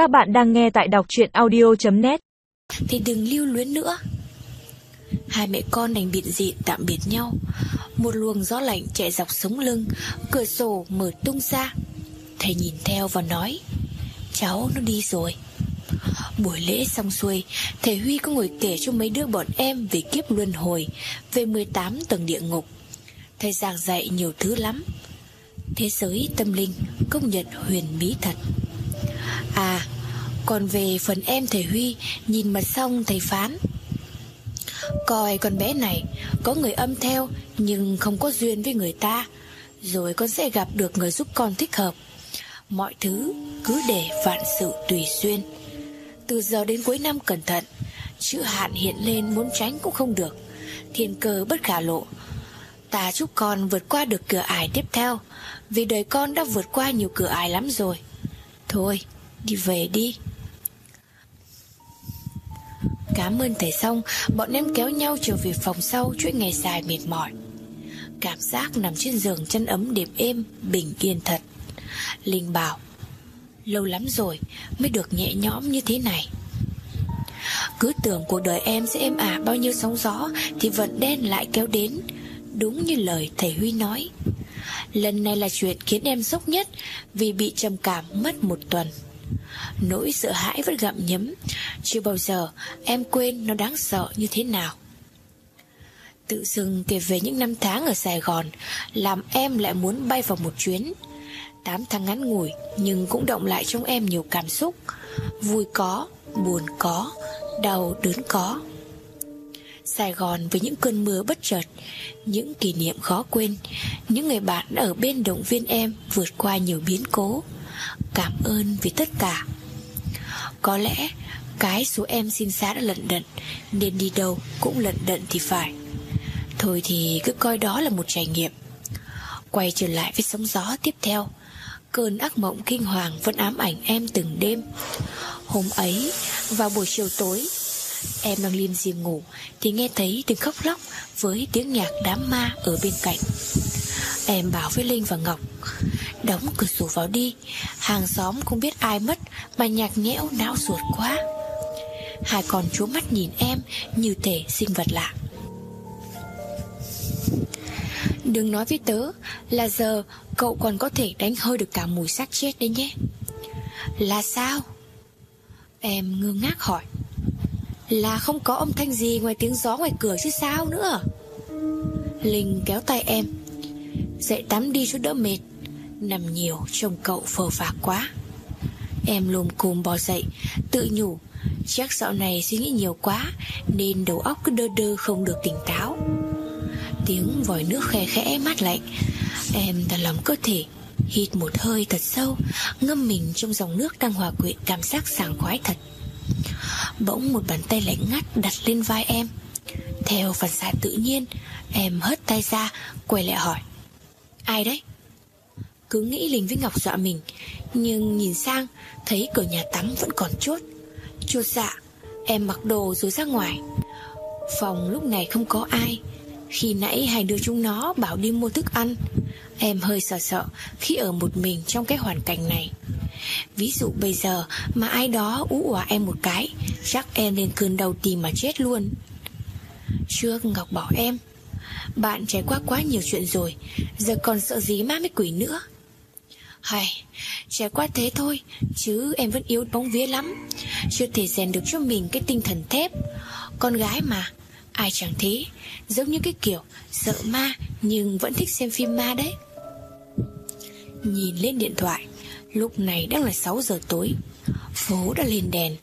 Các bạn đang nghe tại đọc truyện audio.net Thì đừng lưu luyến nữa. Hai mẹ con đành biệt dị tạm biệt nhau. Một luồng gió lạnh chạy dọc sống lưng, Cửa sổ mở tung ra. Thầy nhìn theo và nói, Cháu nó đi rồi. Buổi lễ xong xuôi, Thầy Huy có ngồi kể cho mấy đứa bọn em Về kiếp luân hồi, Về 18 tầng địa ngục. Thầy giảng dạy nhiều thứ lắm. Thế giới tâm linh, Công nhận huyền bí thật. À Còn về phần em thầy Huy, Nhìn mặt xong thầy phán. Coi con bé này, Có người âm theo, Nhưng không có duyên với người ta, Rồi con sẽ gặp được người giúp con thích hợp. Mọi thứ cứ để vạn sự tùy duyên. Từ giờ đến cuối năm cẩn thận, Chữ hạn hiện lên muốn tránh cũng không được. Thiên cơ bất khả lộ. Ta chúc con vượt qua được cửa ải tiếp theo, Vì đời con đã vượt qua nhiều cửa ải lắm rồi. Thôi đi về đi. Cảm ơn thầy xong Bọn em kéo nhau trở về phòng sau, Chuỗi ngày dài mệt mỏi. Cảm giác nằm trên giường chân ấm đẹp êm, Bình yên thật. Linh bảo, Lâu lắm rồi, mới được nhẹ nhõm như thế này. Cứ tưởng cuộc đời em sẽ êm ả bao nhiêu sóng gió Thì vận đen lại kéo đến, Đúng như lời thầy Huy nói. Lần này là chuyện khiến em sốc nhất Vì bị trầm cảm mất một tuần. Nỗi sợ hãi vẫn gặm nhấm. Chưa bao giờ em quên nó đáng sợ như thế nào. Tự dưng kể về những năm tháng ở Sài Gòn Làm em lại muốn bay vào một chuyến. Tám tháng ngắn ngủi Nhưng cũng động lại trong em nhiều cảm xúc. Vui có, buồn có, đau đớn có. Sài Gòn với những cơn mưa bất chợt Những kỷ niệm khó quên. Những người bạn ở bên động viên em Vượt qua nhiều biến cố. Cảm ơn vì tất cả. Có lẽ Cái số em xin xá đã lận đận, Nên đi đâu cũng lận đận thì phải. Thôi thì cứ coi đó là một trải nghiệm. Quay trở lại với sóng gió tiếp theo, Cơn ác mộng kinh hoàng vẫn ám ảnh em từng đêm. Hôm ấy, Vào buổi chiều tối, Em đang liêm diêm ngủ Thì nghe thấy tiếng khóc lóc Với tiếng nhạc đám ma ở bên cạnh. Em bảo với Linh và Ngọc Đóng cửa sổ vào đi. Hàng xóm không biết ai mất Mà nhạc nhẽo, não ruột quá. Hai con chúa mắt nhìn em Như thể sinh vật lạ. Đừng nói với tớ Là giờ cậu còn có thể đánh hơi được cả mùi xác chết đấy nhé. Là sao? Em ngơ ngác hỏi. Là không có âm thanh gì ngoài tiếng gió ngoài cửa chứ sao nữa? Linh kéo tay em. Dậy tắm đi cho đỡ mệt. Nằm nhiều trông cậu phờ phạc quá. Em lùm cùm bò dậy, Tự nhủ, Chắc dạo này suy nghĩ nhiều quá, Nên đầu óc cứ đơ đơ không được tỉnh táo. Tiếng vòi nước khe khẽ mát lạnh. Em thả lòng cơ thể, Hít một hơi thật sâu, Ngâm mình trong dòng nước đang hòa quyện Cảm giác sảng khoái thật. Bỗng một bàn tay lạnh ngắt đặt lên vai em. Theo phản xạ tự nhiên, Em hất tay ra, Quay lại hỏi, Ai đấy? Cứ nghĩ Linh với Ngọc dọa mình. Nhưng nhìn sang, Thấy cửa nhà tắm vẫn còn chốt. Chốt dạ Em mặc đồ rồi ra ngoài. Phòng lúc này không có ai. Khi nãy hai đứa chúng nó bảo đi mua thức ăn. Em hơi sợ sợ Khi ở một mình trong cái hoàn cảnh này. Ví dụ bây giờ Mà ai đó ú ủa em một cái, Chắc em lên cơn đầu tìm mà chết luôn. Trước Ngọc bảo em, Bạn trải qua quá nhiều chuyện rồi, Giờ còn sợ gì ma mấy quỷ nữa? Hay Trải qua thế thôi, Chứ em vẫn yếu bóng vía lắm. Chưa thể rèn được cho mình cái tinh thần thép. Con gái mà, Ai chẳng thế. Giống như cái kiểu, Sợ ma, Nhưng vẫn thích xem phim ma đấy. Nhìn lên điện thoại, Lúc này đang là 6 giờ tối. Phố đã lên đèn.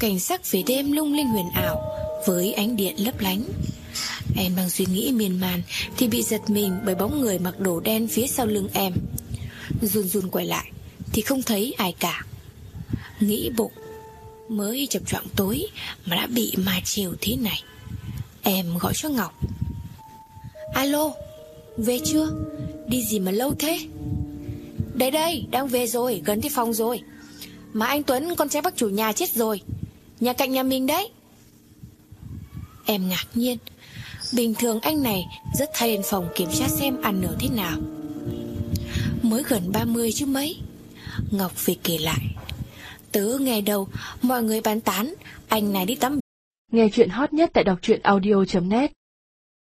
Cảnh sắc về đêm lung linh huyền ảo, Với ánh điện lấp lánh. Em đang suy nghĩ miên man, Thì bị giật mình bởi bóng người mặc đồ đen phía sau lưng em. Run run quay lại, Thì không thấy ai cả. Nghĩ bụng, Mới chập choạng tối Mà đã bị ma chiều thế này. Em gọi cho Ngọc. Alo, Về chưa? Đi gì mà lâu thế? Đây đây, đang về rồi, Gần tới phòng rồi. Mà anh Tuấn, con trai bác chủ nhà chết rồi. Nhà cạnh nhà mình đấy. Em ngạc nhiên. Bình thường anh này rất thay lên phòng kiểm tra xem ăn ở thế nào. Mới gần 30 chứ mấy. Ngọc về kể lại. Tớ nghe đầu Mọi người bàn tán, Anh này đi tắm. Nghe chuyện hot nhất tại đọc truyện audio.net